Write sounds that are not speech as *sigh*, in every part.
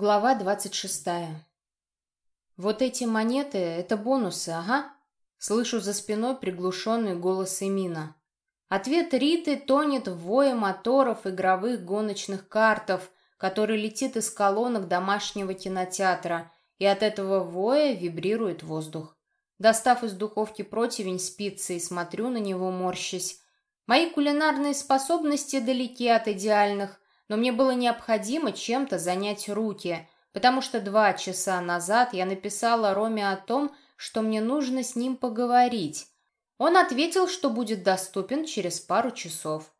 Глава двадцать шестая. «Вот эти монеты — это бонусы, ага?» Слышу за спиной приглушенный голос Эмина. Ответ Риты тонет в вое моторов игровых гоночных картов, который летит из колонок домашнего кинотеатра, и от этого воя вибрирует воздух. Достав из духовки противень с пиццей, смотрю на него, морщась. Мои кулинарные способности далеки от идеальных — но мне было необходимо чем-то занять руки, потому что два часа назад я написала Роме о том, что мне нужно с ним поговорить. Он ответил, что будет доступен через пару часов.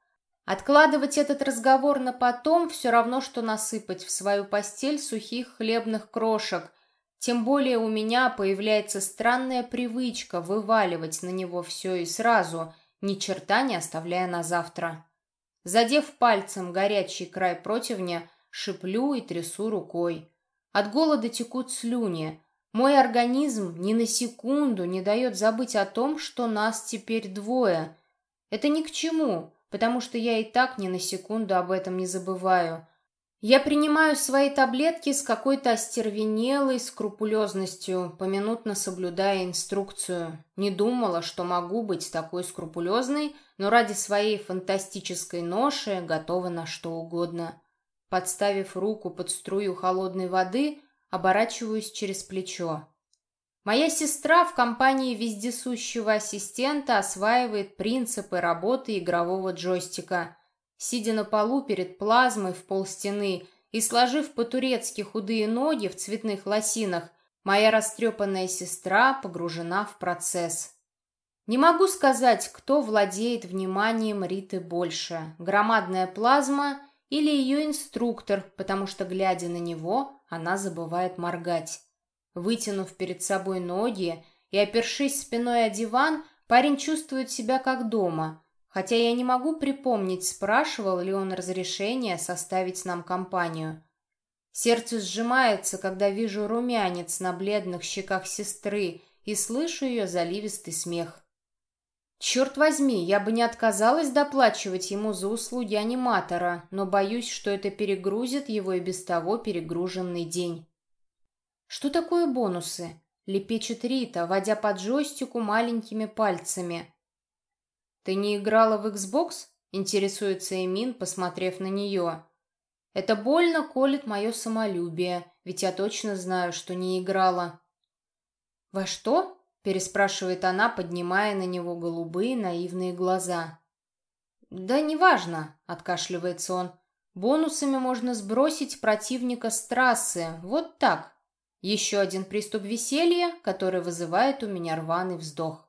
Откладывать этот разговор на потом все равно, что насыпать в свою постель сухих хлебных крошек. Тем более у меня появляется странная привычка вываливать на него все и сразу, ни черта не оставляя на завтра. Задев пальцем горячий край противня, шиплю и трясу рукой. От голода текут слюни. Мой организм ни на секунду не дает забыть о том, что нас теперь двое. Это ни к чему, потому что я и так ни на секунду об этом не забываю. Я принимаю свои таблетки с какой-то остервенелой скрупулезностью, поминутно соблюдая инструкцию. Не думала, что могу быть такой скрупулезной, но ради своей фантастической ноши готова на что угодно. Подставив руку под струю холодной воды, оборачиваюсь через плечо. Моя сестра в компании вездесущего ассистента осваивает принципы работы игрового джойстика – Сидя на полу перед плазмой в полстены и сложив по-турецки худые ноги в цветных лосинах, моя растрепанная сестра погружена в процесс. Не могу сказать, кто владеет вниманием Риты больше, громадная плазма или ее инструктор, потому что, глядя на него, она забывает моргать. Вытянув перед собой ноги и опершись спиной о диван, парень чувствует себя как дома – Хотя я не могу припомнить, спрашивал ли он разрешения составить нам компанию. Сердце сжимается, когда вижу румянец на бледных щеках сестры и слышу ее заливистый смех. Черт возьми, я бы не отказалась доплачивать ему за услуги аниматора, но боюсь, что это перегрузит его и без того перегруженный день. Что такое бонусы? Лепечет Рита, водя по джойстику маленькими пальцами. «Ты не играла в Xbox?» — интересуется Эмин, посмотрев на нее. «Это больно колет мое самолюбие, ведь я точно знаю, что не играла». «Во что?» — переспрашивает она, поднимая на него голубые наивные глаза. «Да неважно», — откашливается он. «Бонусами можно сбросить противника с трассы, вот так. Еще один приступ веселья, который вызывает у меня рваный вздох.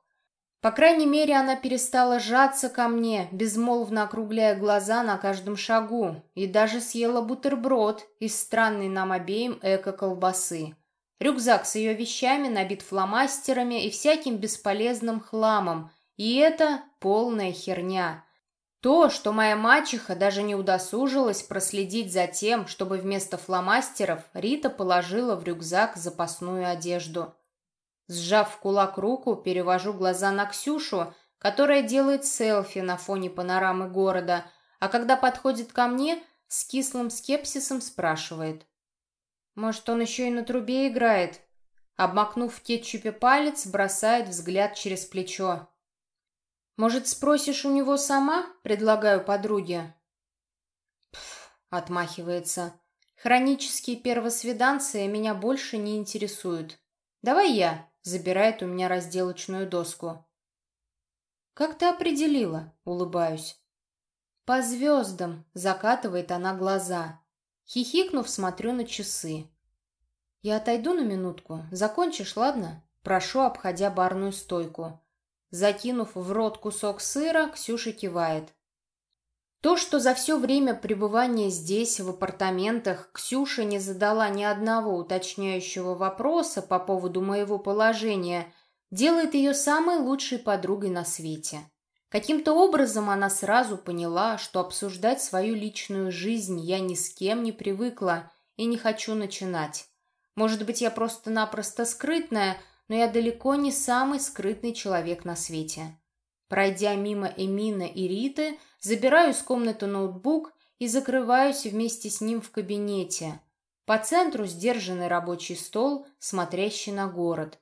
По крайней мере, она перестала сжаться ко мне, безмолвно округляя глаза на каждом шагу, и даже съела бутерброд из странной нам обеим эко-колбасы. Рюкзак с ее вещами набит фломастерами и всяким бесполезным хламом, и это полная херня. То, что моя мачеха даже не удосужилась проследить за тем, чтобы вместо фломастеров Рита положила в рюкзак запасную одежду – Сжав в кулак руку, перевожу глаза на Ксюшу, которая делает селфи на фоне панорамы города, а когда подходит ко мне, с кислым скепсисом спрашивает. «Может, он еще и на трубе играет?» Обмакнув в кетчупе палец, бросает взгляд через плечо. «Может, спросишь у него сама?» — предлагаю подруге. «Пф», — отмахивается. «Хронические первосвиданцы меня больше не интересуют. Давай я» забирает у меня разделочную доску. «Как ты определила?» — улыбаюсь. «По звездам!» — закатывает она глаза. Хихикнув, смотрю на часы. «Я отойду на минутку. Закончишь, ладно?» Прошу, обходя барную стойку. Закинув в рот кусок сыра, Ксюша кивает. То, что за все время пребывания здесь, в апартаментах, Ксюша не задала ни одного уточняющего вопроса по поводу моего положения, делает ее самой лучшей подругой на свете. Каким-то образом она сразу поняла, что обсуждать свою личную жизнь я ни с кем не привыкла и не хочу начинать. Может быть, я просто-напросто скрытная, но я далеко не самый скрытный человек на свете. Пройдя мимо Эмина и Риты, забираю из комнаты ноутбук и закрываюсь вместе с ним в кабинете. По центру сдержанный рабочий стол, смотрящий на город.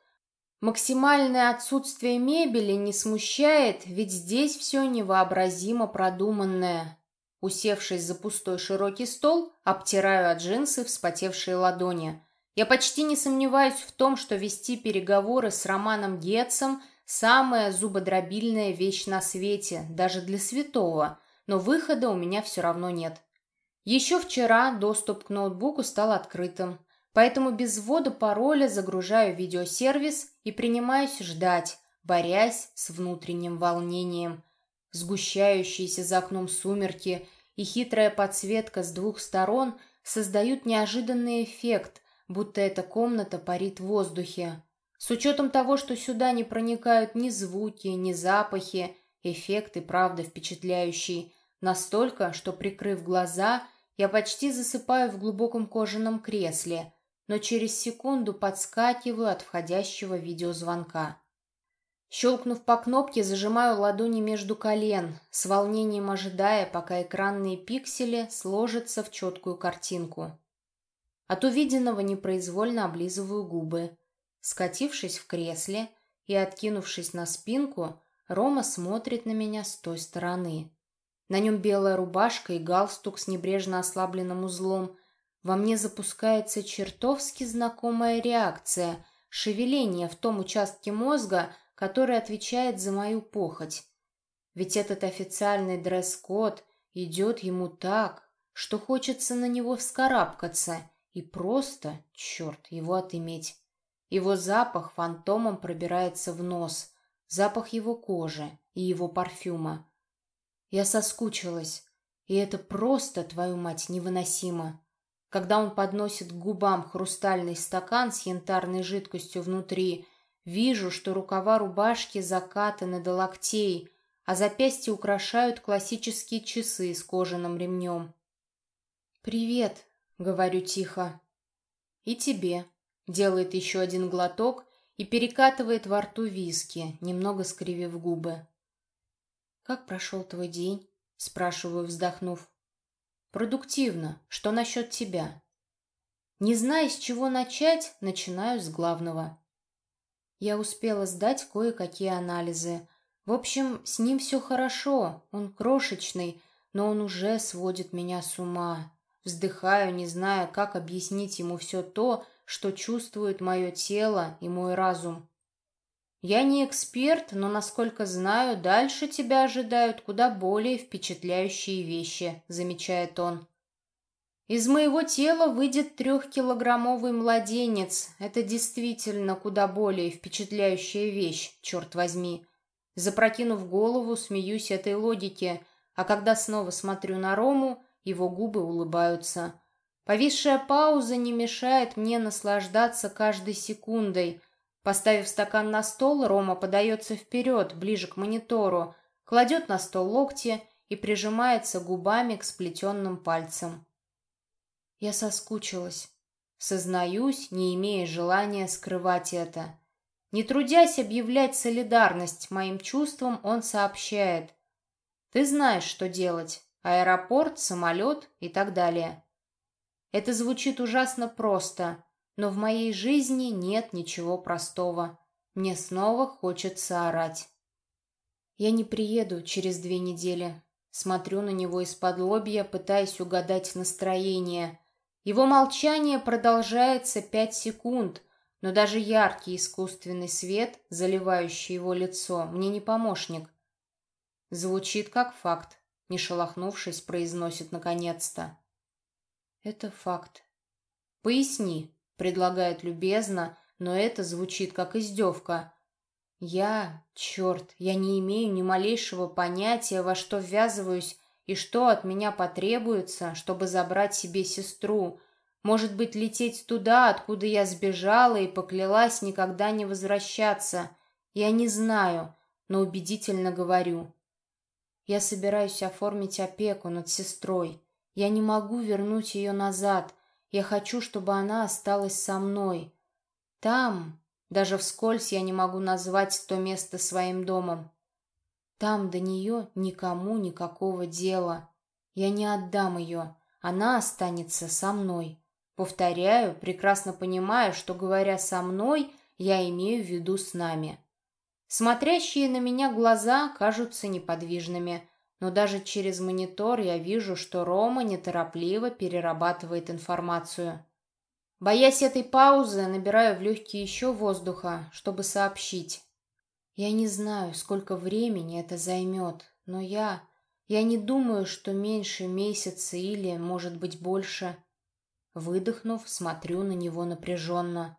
Максимальное отсутствие мебели не смущает, ведь здесь все невообразимо продуманное. Усевшись за пустой широкий стол, обтираю от джинсы вспотевшие ладони. Я почти не сомневаюсь в том, что вести переговоры с Романом Гетцем – самая зубодробильная вещь на свете, даже для святого, но выхода у меня все равно нет. Еще вчера доступ к ноутбуку стал открытым, поэтому без ввода пароля загружаю видеосервис и принимаюсь ждать, борясь с внутренним волнением. Сгущающиеся за окном сумерки и хитрая подсветка с двух сторон создают неожиданный эффект, будто эта комната парит в воздухе. С учетом того, что сюда не проникают ни звуки, ни запахи, эффект и правда впечатляющий. Настолько, что, прикрыв глаза, я почти засыпаю в глубоком кожаном кресле, но через секунду подскакиваю от входящего видеозвонка. Щелкнув по кнопке, зажимаю ладони между колен, с волнением ожидая, пока экранные пиксели сложатся в четкую картинку. От увиденного непроизвольно облизываю губы. Скатившись в кресле и откинувшись на спинку, Рома смотрит на меня с той стороны. На нем белая рубашка и галстук с небрежно ослабленным узлом. Во мне запускается чертовски знакомая реакция, шевеление в том участке мозга, который отвечает за мою похоть. Ведь этот официальный дресс-код идет ему так, что хочется на него вскарабкаться и просто, черт, его отыметь. Его запах фантомом пробирается в нос, запах его кожи и его парфюма. Я соскучилась, и это просто, твою мать, невыносимо. Когда он подносит к губам хрустальный стакан с янтарной жидкостью внутри, вижу, что рукава рубашки закатаны до локтей, а запястья украшают классические часы с кожаным ремнем. «Привет», — говорю тихо. «И тебе», — делает еще один глоток и перекатывает во рту виски, немного скривив губы. «Как прошел твой день?» — спрашиваю, вздохнув. «Продуктивно. Что насчет тебя?» Не зная, с чего начать, начинаю с главного. Я успела сдать кое-какие анализы. В общем, с ним все хорошо, он крошечный, но он уже сводит меня с ума. Вздыхаю, не зная, как объяснить ему все то, что чувствует мое тело и мой разум. Я не эксперт, но, насколько знаю, дальше тебя ожидают куда более впечатляющие вещи, замечает он. Из моего тела выйдет трехкилограммовый младенец. Это действительно куда более впечатляющая вещь, черт возьми. Запрокинув голову, смеюсь этой логике, а когда снова смотрю на Рому, его губы улыбаются. Повисшая пауза не мешает мне наслаждаться каждой секундой — Поставив стакан на стол, Рома подается вперед, ближе к монитору, кладет на стол локти и прижимается губами к сплетенным пальцам. Я соскучилась. Сознаюсь, не имея желания скрывать это. Не трудясь объявлять солидарность моим чувствам, он сообщает. Ты знаешь, что делать. Аэропорт, самолет и так далее. Это звучит ужасно просто, но в моей жизни нет ничего простого. Мне снова хочется орать. Я не приеду через две недели. Смотрю на него из-под лобья, пытаясь угадать настроение. Его молчание продолжается пять секунд, но даже яркий искусственный свет, заливающий его лицо, мне не помощник. Звучит как факт, не шелохнувшись, произносит наконец-то. Это факт. Поясни, Предлагает любезно, но это звучит как издевка. Я, черт, я не имею ни малейшего понятия, во что ввязываюсь и что от меня потребуется, чтобы забрать себе сестру. Может быть, лететь туда, откуда я сбежала и поклялась никогда не возвращаться. Я не знаю, но убедительно говорю. Я собираюсь оформить опеку над сестрой. Я не могу вернуть ее назад. Я хочу, чтобы она осталась со мной. Там, даже вскользь я не могу назвать то место своим домом. Там до нее никому никакого дела. Я не отдам ее, она останется со мной. Повторяю, прекрасно понимая, что, говоря со мной, я имею в виду с нами. Смотрящие на меня глаза кажутся неподвижными, но даже через монитор я вижу, что Рома неторопливо перерабатывает информацию. Боясь этой паузы, набираю в легкие еще воздуха, чтобы сообщить. Я не знаю, сколько времени это займет, но я... Я не думаю, что меньше месяца или, может быть, больше. Выдохнув, смотрю на него напряженно.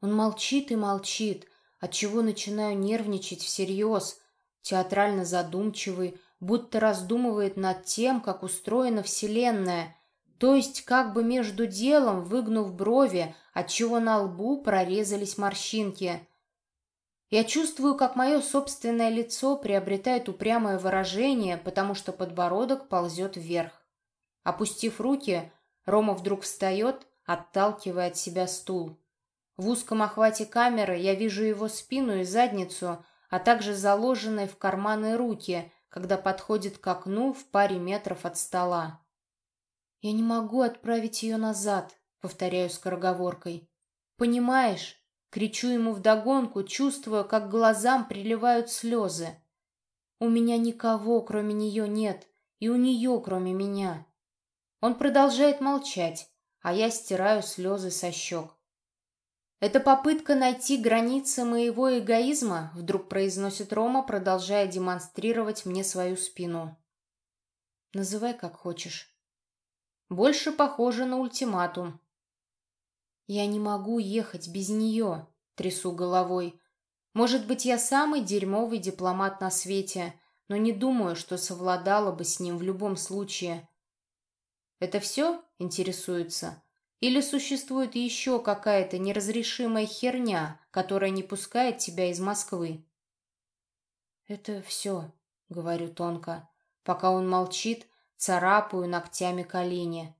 Он молчит и молчит, отчего начинаю нервничать всерьез, театрально задумчивый, будто раздумывает над тем, как устроена Вселенная, то есть как бы между делом, выгнув брови, отчего на лбу прорезались морщинки. Я чувствую, как мое собственное лицо приобретает упрямое выражение, потому что подбородок ползет вверх. Опустив руки, Рома вдруг встает, отталкивая от себя стул. В узком охвате камеры я вижу его спину и задницу, а также заложенные в карманы руки, когда подходит к окну в паре метров от стола. «Я не могу отправить ее назад», — повторяю скороговоркой. «Понимаешь?» — кричу ему вдогонку, чувствуя, как глазам приливают слезы. «У меня никого, кроме нее, нет, и у нее, кроме меня». Он продолжает молчать, а я стираю слезы со щек. «Это попытка найти границы моего эгоизма», — вдруг произносит Рома, продолжая демонстрировать мне свою спину. «Называй как хочешь». «Больше похоже на ультиматум». «Я не могу ехать без нее», — трясу головой. «Может быть, я самый дерьмовый дипломат на свете, но не думаю, что совладала бы с ним в любом случае». «Это все?» — интересуется. Или существует еще какая-то неразрешимая херня, которая не пускает тебя из Москвы? «Это все», — говорю тонко. Пока он молчит, царапаю ногтями колени.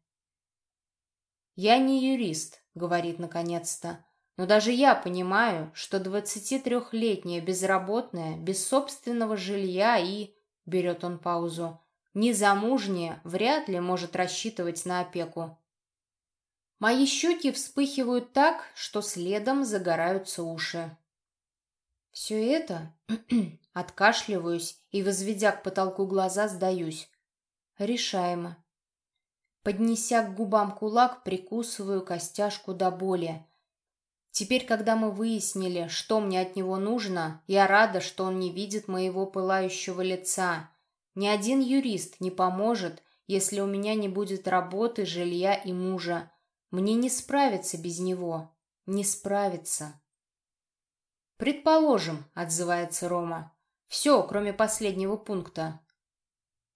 «Я не юрист», — говорит наконец-то. «Но даже я понимаю, что 23-летняя безработная, без собственного жилья и...» — берет он паузу. «Незамужняя вряд ли может рассчитывать на опеку. Мои щеки вспыхивают так, что следом загораются уши. Все это... *clears throat* Откашливаюсь и, возведя к потолку глаза, сдаюсь. Решаемо. Поднеся к губам кулак, прикусываю костяшку до боли. Теперь, когда мы выяснили, что мне от него нужно, я рада, что он не видит моего пылающего лица. Ни один юрист не поможет, если у меня не будет работы, жилья и мужа. Мне не справиться без него. Не справиться. «Предположим», — отзывается Рома. «Все, кроме последнего пункта».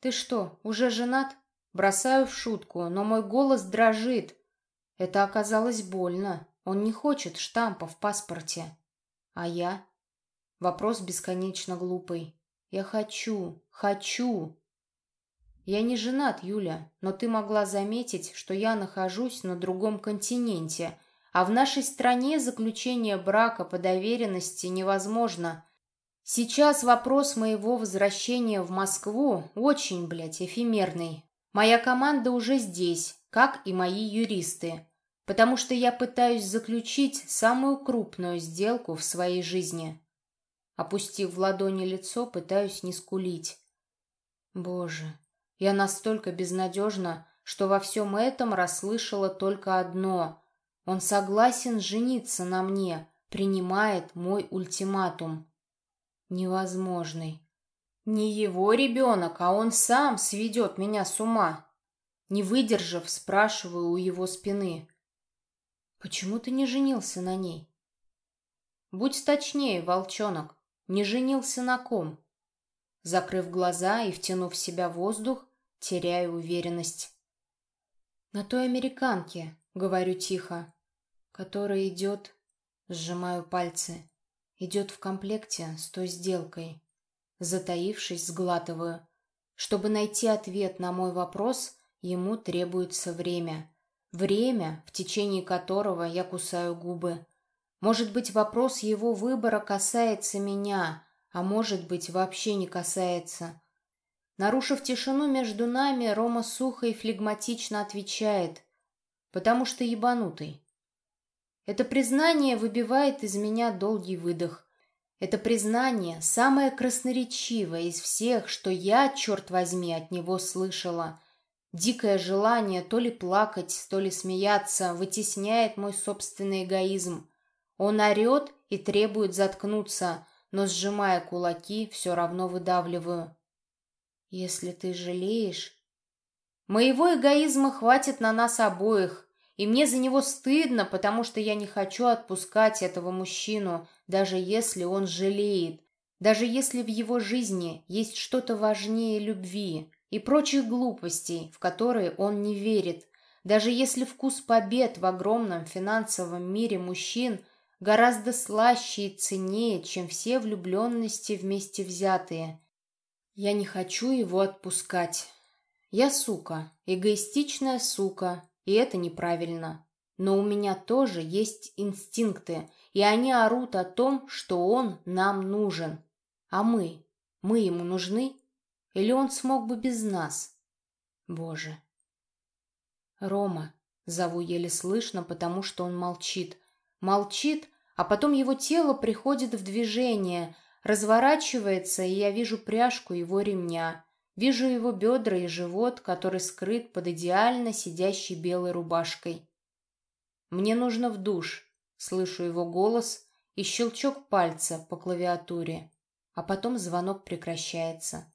«Ты что, уже женат?» Бросаю в шутку, но мой голос дрожит. Это оказалось больно. Он не хочет штампа в паспорте. А я? Вопрос бесконечно глупый. Я хочу, хочу. «Я не женат, Юля, но ты могла заметить, что я нахожусь на другом континенте, а в нашей стране заключение брака по доверенности невозможно. Сейчас вопрос моего возвращения в Москву очень, блядь, эфемерный. Моя команда уже здесь, как и мои юристы, потому что я пытаюсь заключить самую крупную сделку в своей жизни». Опустив в ладони лицо, пытаюсь не скулить. Боже, я настолько безнадежна, что во всем этом расслышала только одно. Он согласен жениться на мне, принимает мой ультиматум. Невозможный. Не его ребенок, а он сам сведет меня с ума. Не выдержав, спрашиваю у его спины. «Почему ты не женился на ней?» «Будь точнее, волчонок, не женился на ком?» Закрыв глаза и втянув в себя воздух, теряю уверенность. «На той американке», — говорю тихо, — «которая идет...» — сжимаю пальцы. «Идет в комплекте с той сделкой». Затаившись, сглатываю. Чтобы найти ответ на мой вопрос, ему требуется время. Время, в течение которого я кусаю губы. Может быть, вопрос его выбора касается меня, а может быть, вообще не касается. Нарушив тишину между нами, Рома сухо и флегматично отвечает. потому что ебанутый. Это признание выбивает из меня долгий выдох. Это признание самое красноречивое из всех, что я, черт возьми, от него слышала. Дикое желание то ли плакать, то ли смеяться вытесняет мой собственный эгоизм. Он орет и требует заткнуться, но, сжимая кулаки, все равно выдавливаю. Если ты жалеешь... Моего эгоизма хватит на нас обоих, и мне за него стыдно, потому что я не хочу отпускать этого мужчину, даже если он жалеет, даже если в его жизни есть что-то важнее любви и прочих глупостей, в которые он не верит, даже если вкус побед в огромном финансовом мире мужчин гораздо слаще и ценнее, чем все влюбленности вместе взятые. Я не хочу его отпускать. Я сука, эгоистичная сука, и это неправильно. Но у меня тоже есть инстинкты, и они орут о том, что он нам нужен. А мы? Мы ему нужны? Или он смог бы без нас? Боже. Рома, зову еле слышно, потому что он молчит. Молчит, а потом его тело приходит в движение, разворачивается, и я вижу пряжку его ремня. Вижу его бедра и живот, который скрыт под идеально сидящей белой рубашкой. «Мне нужно в душ», — слышу его голос и щелчок пальца по клавиатуре, а потом звонок прекращается.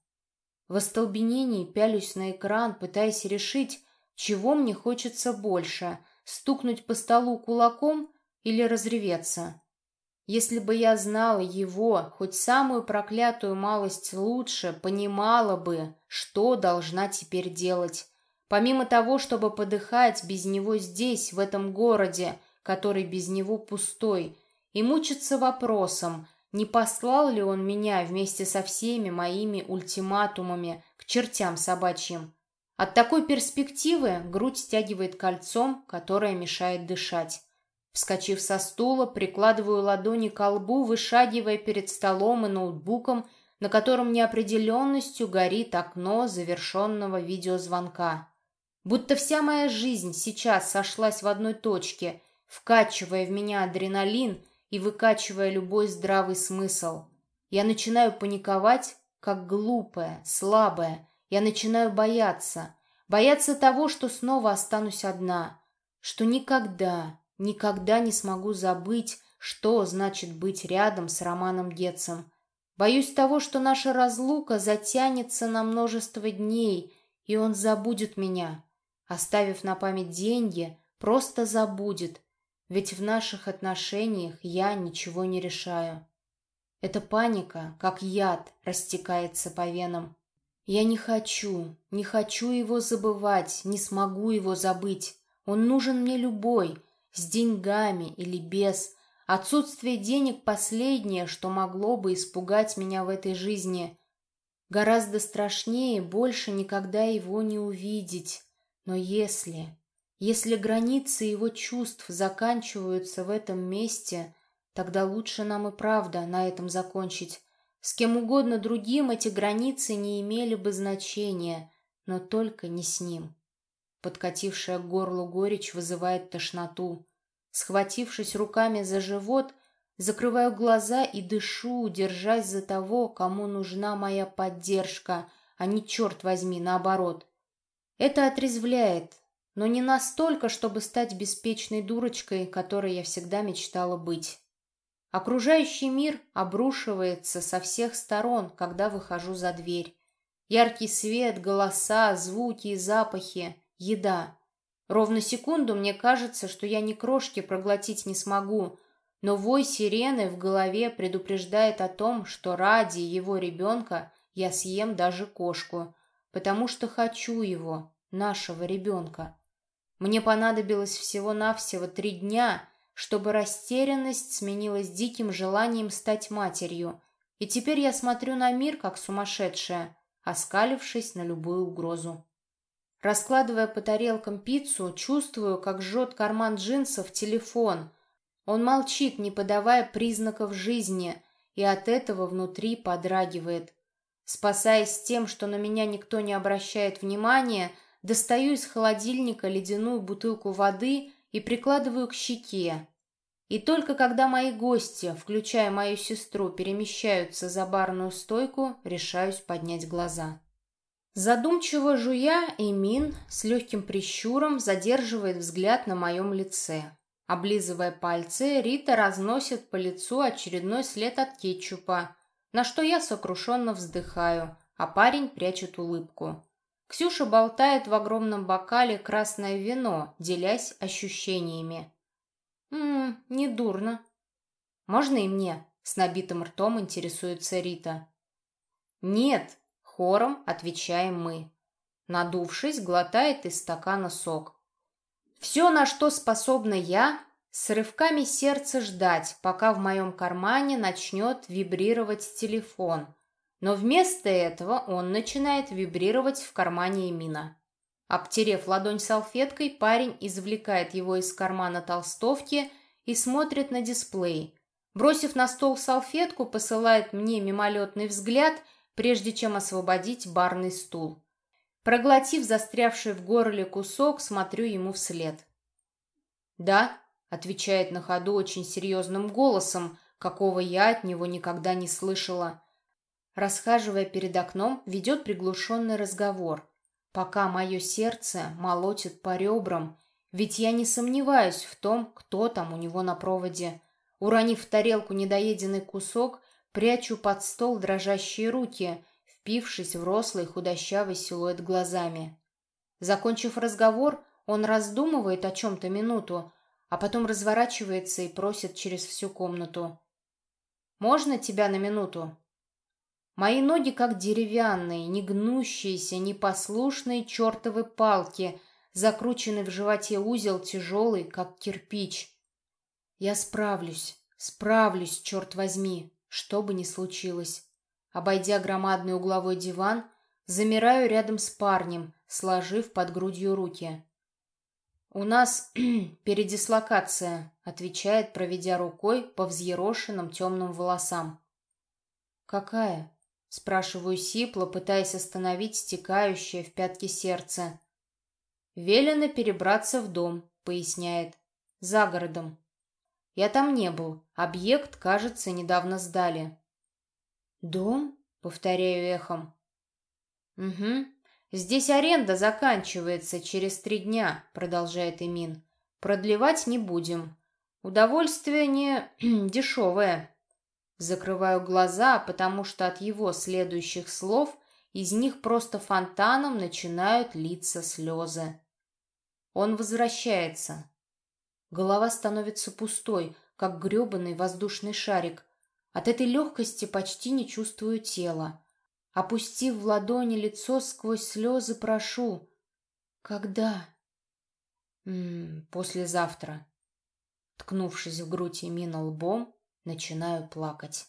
В остолбенении пялюсь на экран, пытаясь решить, чего мне хочется больше — стукнуть по столу кулаком или разреветься. Если бы я знала его, хоть самую проклятую малость лучше, понимала бы, что должна теперь делать. Помимо того, чтобы подыхать без него здесь, в этом городе, который без него пустой, и мучиться вопросом, не послал ли он меня вместе со всеми моими ультиматумами к чертям собачьим. От такой перспективы грудь стягивает кольцом, которое мешает дышать. Вскочив со стула, прикладываю ладони к лбу, вышагивая перед столом и ноутбуком, на котором неопределенностью горит окно завершенного видеозвонка. Будто вся моя жизнь сейчас сошлась в одной точке, вкачивая в меня адреналин и выкачивая любой здравый смысл. Я начинаю паниковать, как глупая, слабая. Я начинаю бояться. Бояться того, что снова останусь одна. Что никогда, Никогда не смогу забыть, что значит быть рядом с Романом Гетцем. Боюсь того, что наша разлука затянется на множество дней, и он забудет меня. Оставив на память деньги, просто забудет, ведь в наших отношениях я ничего не решаю. Эта паника, как яд, растекается по венам. Я не хочу, не хочу его забывать, не смогу его забыть. Он нужен мне любой, с деньгами или без. Отсутствие денег – последнее, что могло бы испугать меня в этой жизни. Гораздо страшнее больше никогда его не увидеть. Но если... Если границы его чувств заканчиваются в этом месте, тогда лучше нам и правда на этом закончить. С кем угодно другим эти границы не имели бы значения, но только не с ним. Подкатившая к горлу горечь вызывает тошноту. Схватившись руками за живот, закрываю глаза и дышу, держась за того, кому нужна моя поддержка, а не, черт возьми, наоборот. Это отрезвляет, но не настолько, чтобы стать беспечной дурочкой, которой я всегда мечтала быть. Окружающий мир обрушивается со всех сторон, когда выхожу за дверь. Яркий свет, голоса, звуки и запахи, еда. Ровно секунду мне кажется, что я ни крошки проглотить не смогу, но вой сирены в голове предупреждает о том, что ради его ребенка я съем даже кошку, потому что хочу его, нашего ребенка. Мне понадобилось всего-навсего три дня, чтобы растерянность сменилась диким желанием стать матерью, и теперь я смотрю на мир как сумасшедшая, оскалившись на любую угрозу. Раскладывая по тарелкам пиццу, чувствую, как жжет карман джинсов телефон. Он молчит, не подавая признаков жизни, и от этого внутри подрагивает. Спасаясь тем, что на меня никто не обращает внимания, достаю из холодильника ледяную бутылку воды и прикладываю к щеке. И только когда мои гости, включая мою сестру, перемещаются за барную стойку, решаюсь поднять глаза. Задумчиво жуя, Эмин с легким прищуром задерживает взгляд на моем лице. Облизывая пальцы, Рита разносит по лицу очередной след от кетчупа, на что я сокрушенно вздыхаю, а парень прячет улыбку. Ксюша болтает в огромном бокале красное вино, делясь ощущениями. «Ммм, недурно». «Можно и мне?» — с набитым ртом интересуется Рита. «Нет», — хором отвечаем мы. Надувшись, глотает из стакана сок. Все, на что способна я, с рывками сердца ждать, пока в моем кармане начнет вибрировать телефон. Но вместо этого он начинает вибрировать в кармане Эмина. Обтерев ладонь салфеткой, парень извлекает его из кармана толстовки и смотрит на дисплей. Бросив на стол салфетку, посылает мне мимолетный взгляд, прежде чем освободить барный стул. Проглотив застрявший в горле кусок, смотрю ему вслед. «Да», — отвечает на ходу очень серьезным голосом, какого я от него никогда не слышала. Расхаживая перед окном, ведет приглушенный разговор пока мое сердце молотит по ребрам, ведь я не сомневаюсь в том, кто там у него на проводе. Уронив в тарелку недоеденный кусок, прячу под стол дрожащие руки, впившись в рослый худощавый силуэт глазами. Закончив разговор, он раздумывает о чем-то минуту, а потом разворачивается и просит через всю комнату. «Можно тебя на минуту?» Мои ноги как деревянные, не гнущиеся, непослушные чертовы палки, закрученный в животе узел тяжелый, как кирпич. Я справлюсь, справлюсь, черт возьми, что бы ни случилось. Обойдя громадный угловой диван, замираю рядом с парнем, сложив под грудью руки. «У нас *clears throat* передислокация», — отвечает, проведя рукой по взъерошенным темным волосам. «Какая?» Спрашиваю сипло, пытаясь остановить стекающее в пятки сердце. «Велено перебраться в дом», — поясняет. «За городом». «Я там не был. Объект, кажется, недавно сдали». «Дом?» — повторяю эхом. «Угу. Здесь аренда заканчивается через три дня», — продолжает Эмин. «Продлевать не будем. Удовольствие не *clears throat* дешевое». Закрываю глаза, потому что от его следующих слов из них просто фонтаном начинают литься слезы. Он возвращается. Голова становится пустой, как гребаный воздушный шарик. От этой легкости почти не чувствую тела. Опустив в ладони лицо сквозь слезы, прошу. «Когда?» М -м, «Послезавтра». Ткнувшись в грудь Эмина лбом, начинаю плакать.